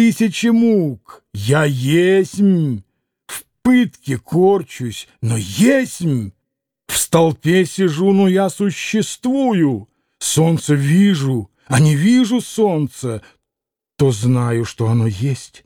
тысячи мук. Я есмь, в пытке корчусь, но есмь. В столпе сижу, но я существую. Солнце вижу, а не вижу солнца, то знаю, что оно есть.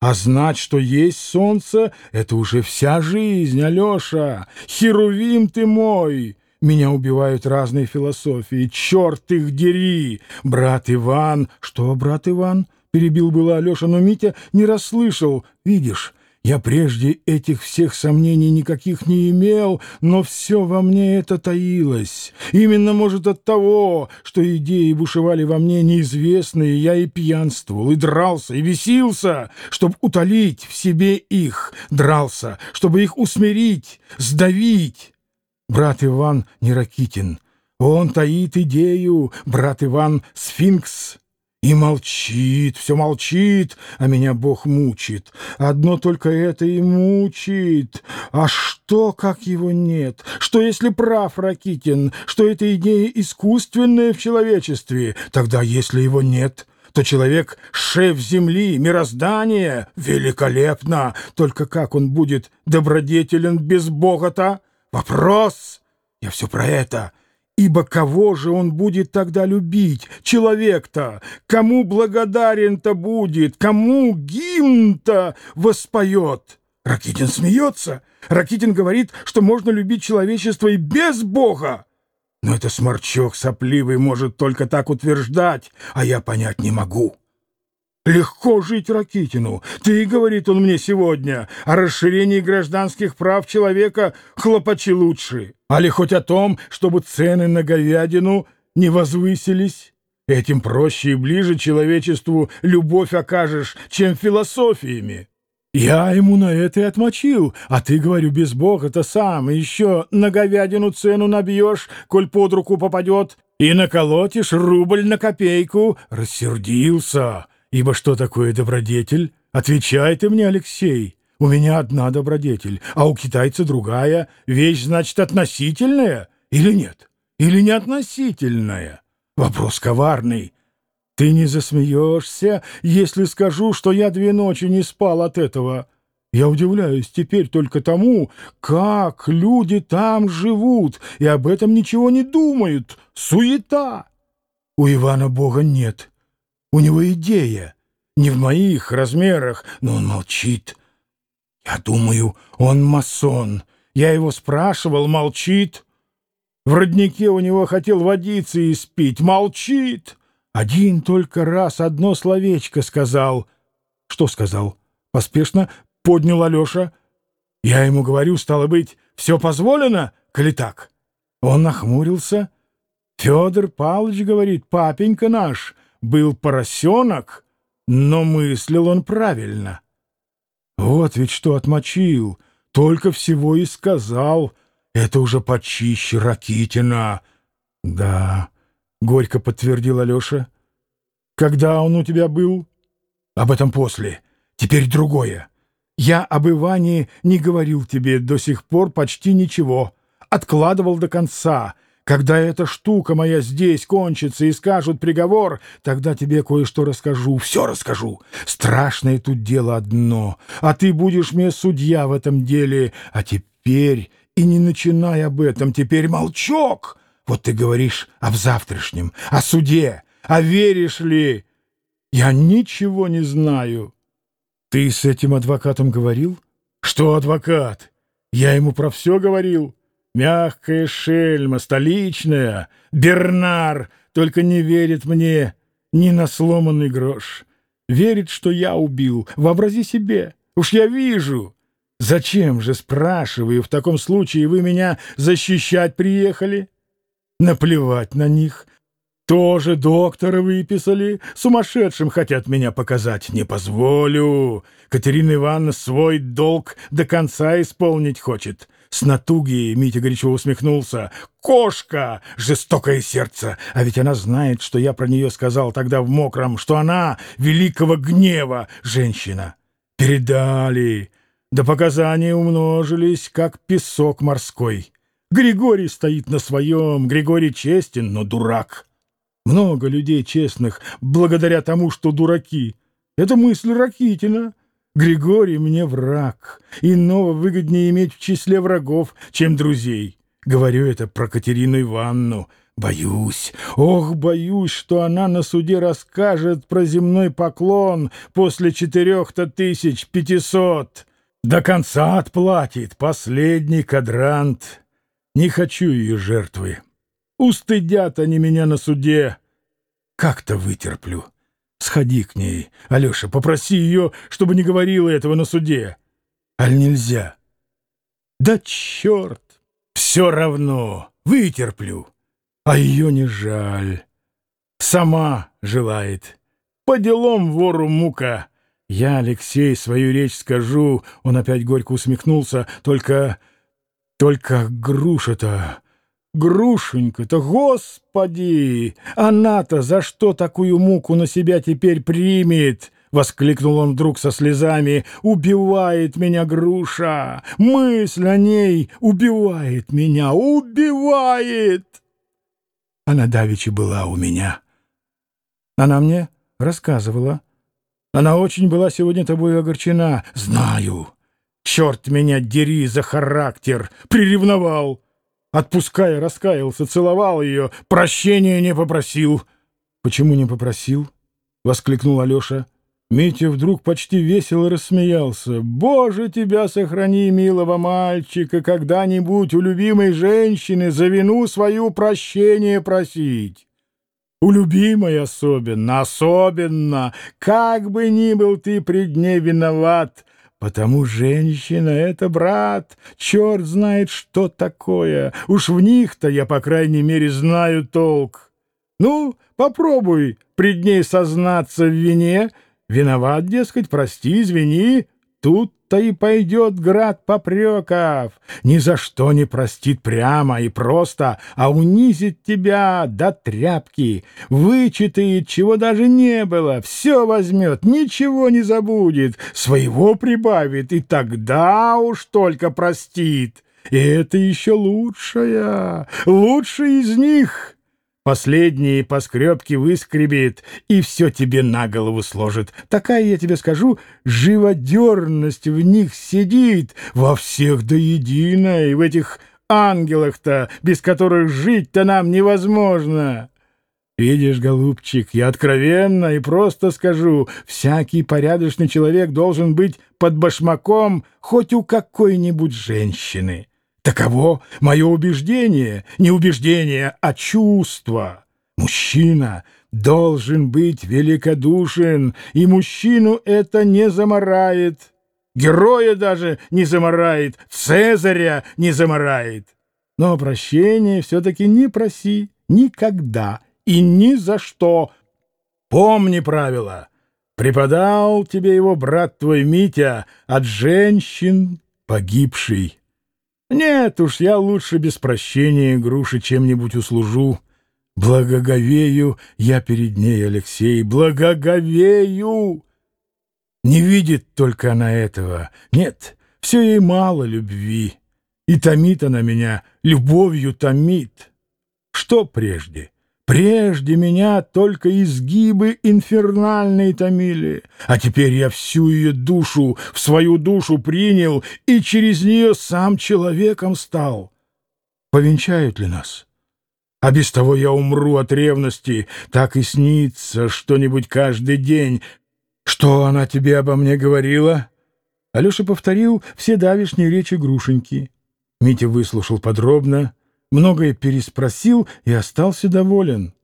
А знать, что есть солнце, — это уже вся жизнь, Алеша. Херувим ты мой! Меня убивают разные философии. Черт их дери! Брат Иван... Что, брат Иван? Перебил было Алеша, но Митя не расслышал. Видишь, я прежде этих всех сомнений никаких не имел, но все во мне это таилось. Именно, может, от того, что идеи бушевали во мне неизвестные, я и пьянствовал, и дрался, и висился, чтобы утолить в себе их, дрался, чтобы их усмирить, сдавить. Брат Иван не Ракитин, он таит идею, брат Иван — сфинкс. И молчит, все молчит, а меня Бог мучит. Одно только это и мучит. А что, как его нет? Что, если прав Ракитин, что эта идея искусственная в человечестве? Тогда, если его нет, то человек — шеф земли, мироздания. Великолепно! Только как он будет добродетелен без Бога-то? Вопрос! Я все про это. Ибо кого же он будет тогда любить, человек-то? Кому благодарен-то будет? Кому гимн-то воспоет? Ракитин смеется. Ракитин говорит, что можно любить человечество и без Бога. Но это сморчок сопливый может только так утверждать, а я понять не могу. Легко жить Ракитину. Ты, говорит он мне сегодня, о расширении гражданских прав человека хлопачи лучше. Али хоть о том, чтобы цены на говядину не возвысились. Этим проще и ближе человечеству любовь окажешь, чем философиями. Я ему на это и отмочил, а ты, говорю, без бога-то сам еще на говядину цену набьешь, коль под руку попадет, и наколотишь рубль на копейку. Рассердился. Ибо что такое добродетель? Отвечай ты мне, Алексей. У меня одна добродетель, а у китайца другая. Вещь, значит, относительная или нет? Или не относительная? Вопрос коварный. Ты не засмеешься, если скажу, что я две ночи не спал от этого. Я удивляюсь теперь только тому, как люди там живут и об этом ничего не думают. Суета. У Ивана Бога нет. У него идея. Не в моих размерах, но он молчит. Я думаю, он масон. Я его спрашивал, молчит. В роднике у него хотел водиться и спить. Молчит. Один только раз одно словечко сказал. Что сказал? Поспешно поднял Алеша. Я ему говорю, стало быть, все позволено, коли так. Он нахмурился. Федор Павлович говорит, папенька наш — был поросенок, но мыслил он правильно. Вот ведь что отмочил, только всего и сказал. Это уже почище Ракитина. Да, — горько подтвердил Алеша. Когда он у тебя был? Об этом после. Теперь другое. Я об Иване не говорил тебе до сих пор почти ничего. Откладывал до конца — когда эта штука моя здесь кончится и скажут приговор, тогда тебе кое-что расскажу, все расскажу. Страшное тут дело одно, а ты будешь мне судья в этом деле. А теперь и не начинай об этом, теперь молчок. Вот ты говоришь об завтрашнем, о суде, а веришь ли? Я ничего не знаю. Ты с этим адвокатом говорил? Что адвокат? Я ему про все говорил. Мягкая шельма, столичная, Бернар, только не верит мне ни на сломанный грош. Верит, что я убил. Вообрази себе. Уж я вижу. Зачем же, спрашиваю, в таком случае вы меня защищать приехали? Наплевать на них. Тоже доктора выписали. Сумасшедшим хотят меня показать. Не позволю. Катерина Ивановна свой долг до конца исполнить хочет. С натуги Митя горячо усмехнулся. «Кошка! Жестокое сердце! А ведь она знает, что я про нее сказал тогда в мокром, что она великого гнева женщина. Передали. Да показания умножились, как песок морской. Григорий стоит на своем, Григорий честен, но дурак. Много людей честных, благодаря тому, что дураки. Это мысль Ракитина. Григорий мне враг. Иного выгоднее иметь в числе врагов, чем друзей. Говорю это про Катерину Ивановну. Боюсь, ох, боюсь, что она на суде расскажет про земной поклон после четырех-то тысяч пятисот. До конца отплатит последний кадрант. Не хочу ее жертвы. Устыдят они меня на суде. Как-то вытерплю. Сходи к ней, Алеша, попроси ее, чтобы не говорила этого на суде. Аль нельзя? Да черт! Все равно, вытерплю. А ее не жаль. Сама желает. По делам вору мука. Я, Алексей, свою речь скажу. Он опять горько усмехнулся. Только... только груша-то... Грушенька-то, господи! Она-то за что такую муку на себя теперь примет? — воскликнул он вдруг со слезами. «Убивает меня груша! Мысль о ней убивает меня! Убивает!» Она давеча была у меня. Она мне рассказывала. Она очень была сегодня тобой огорчена. Знаю. Черт меня дери за характер! Приревновал! Отпуская, раскаялся, целовал ее, прощения не попросил. — Почему не попросил? — воскликнул Алеша. Митя вдруг почти весело рассмеялся. «Боже, тебя сохрани, милого мальчика, когда-нибудь у любимой женщины за вину свою прощение просить!» У любимой особенно, особенно, как бы ни был ты пред ней виноват, Потому женщина — это брат, черт знает, что такое. Уж в них-то я, по крайней мере, знаю толк. Ну, попробуй пред ней сознаться в вине. Виноват, дескать, прости, извини. Тут-то и пойдет град попреков. Ни за что не простит прямо и просто, а унизит тебя до тряпки, вычитает, чего даже не было, все возьмет, ничего не забудет, своего прибавит, и тогда уж только простит. И это еще лучшая, лучшая из них — Последние поскребки выскребет и все тебе на голову сложит. Такая, я тебе скажу, живодерность в них сидит во всех до единой, в этих ангелах-то, без которых жить-то нам невозможно. Видишь, голубчик, я откровенно и просто скажу, всякий порядочный человек должен быть под башмаком хоть у какой-нибудь женщины. Таково мое убеждение, не убеждение, а чувство. Мужчина должен быть великодушен, и мужчину это не заморает. Героя даже не заморает, Цезаря не заморает. Но прощения все-таки не проси никогда и ни за что. Помни правила. Преподал тебе его брат твой Митя от женщин погибший. Нет уж, я лучше без прощения груши чем-нибудь услужу. Благоговею я перед ней, Алексей, благоговею! Не видит только она этого. Нет, все ей мало любви. И томит она меня, любовью томит. Что прежде? Прежде меня только изгибы инфернальные томили, а теперь я всю ее душу в свою душу принял и через нее сам человеком стал. Повенчают ли нас? А без того я умру от ревности, так и снится что-нибудь каждый день. Что она тебе обо мне говорила? Алеша повторил все давишние речи Грушеньки. Митя выслушал подробно, многое переспросил и остался доволен.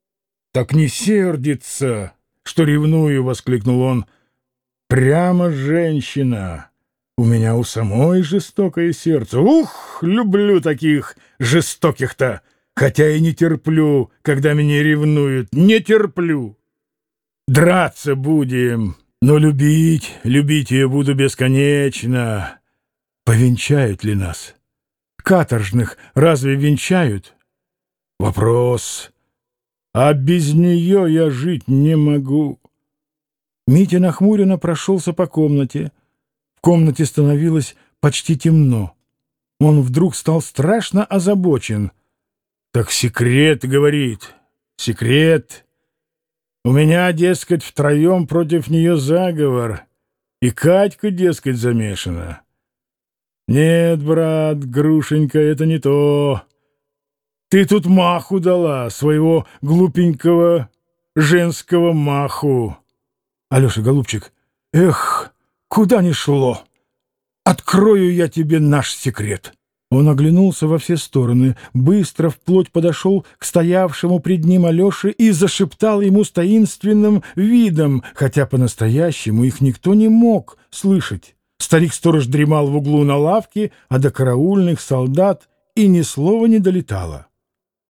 — Так не сердится, что ревную, — воскликнул он. — Прямо женщина. У меня у самой жестокое сердце. Ух, люблю таких жестоких-то, хотя и не терплю, когда меня ревнуют. Не терплю. Драться будем, но любить, любить ее буду бесконечно. Повенчают ли нас? — Каторжных разве венчают? Вопрос. А без нее я жить не могу. Митя нахмуренно прошелся по комнате. В комнате становилось почти темно. Он вдруг стал страшно озабочен. «Так секрет, — говорит, — секрет. У меня, дескать, втроем против нее заговор, и Катька, дескать, замешана. Нет, брат, Грушенька, это не то. Ты тут маху дала, своего глупенького женского маху. Алеша, голубчик, эх, куда ни шло. Открою я тебе наш секрет. Он оглянулся во все стороны, быстро вплоть подошел к стоявшему пред ним Алёше и зашептал ему с таинственным видом, хотя по-настоящему их никто не мог слышать. Старик-сторож дремал в углу на лавке, а до караульных солдат и ни слова не долетало.